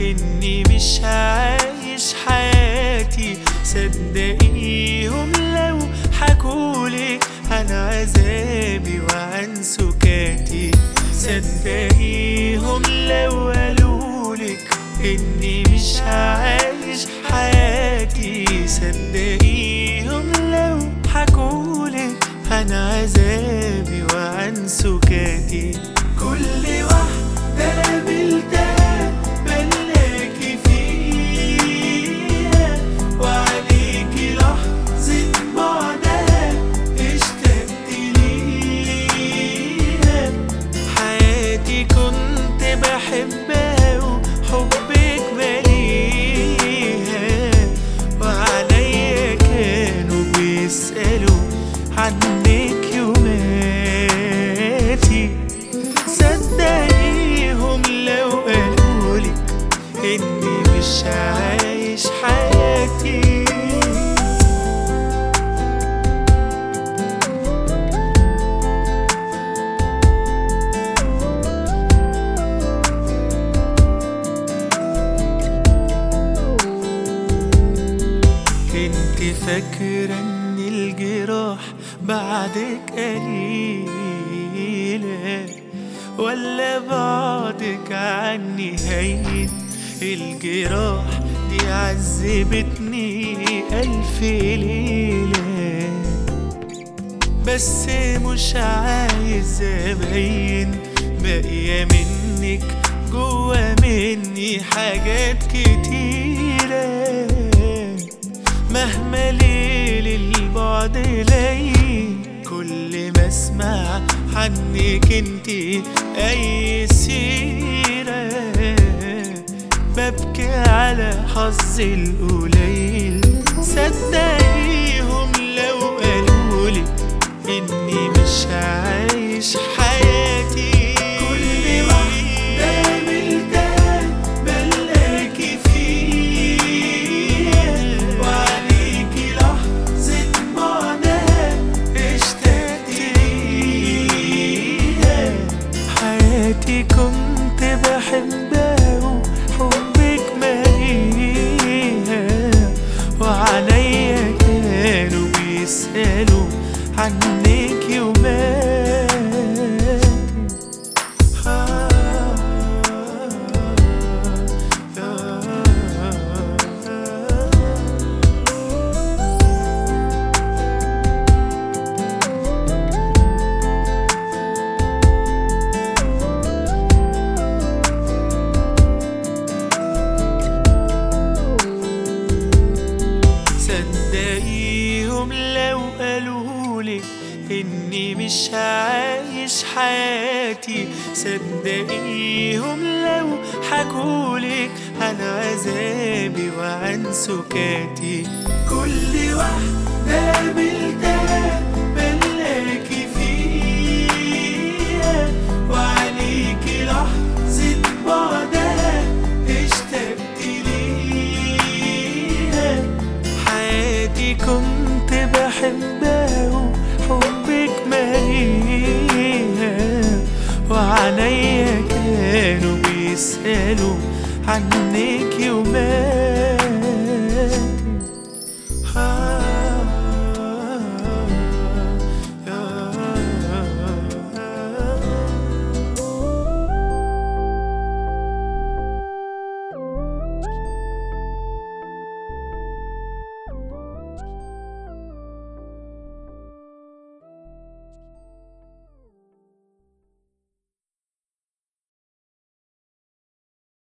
إني مش عايش حياتي. صدقيهم لو حكولك عن عذابي وعن سكاتي صدقيهم لو قالولك إني مش عايش حياتي. صدقيهم فاكرة إن الجراح بعدك قليلة ولا بعدك عني هين الجراح دي عذبتني ألف ليلة. بس مش عايز أبين باقية منك جوا مني حاجات كتيرة. مهما ليل البعد ليل كل ما اسمع عنك انتي أي سيرة. ببكي على حظي القليل صدقيهم لو قالولك إني مش عايش حياتي حياتي كنت بحبها وحبك مليها وعليا كانوا بيسألوا عنك إني مش عايش حياتي. صدقيهم لو حكولك عن عذابي وعن سكاتي. كل واحدة وعليا كانوا بيسألوا عنك يومات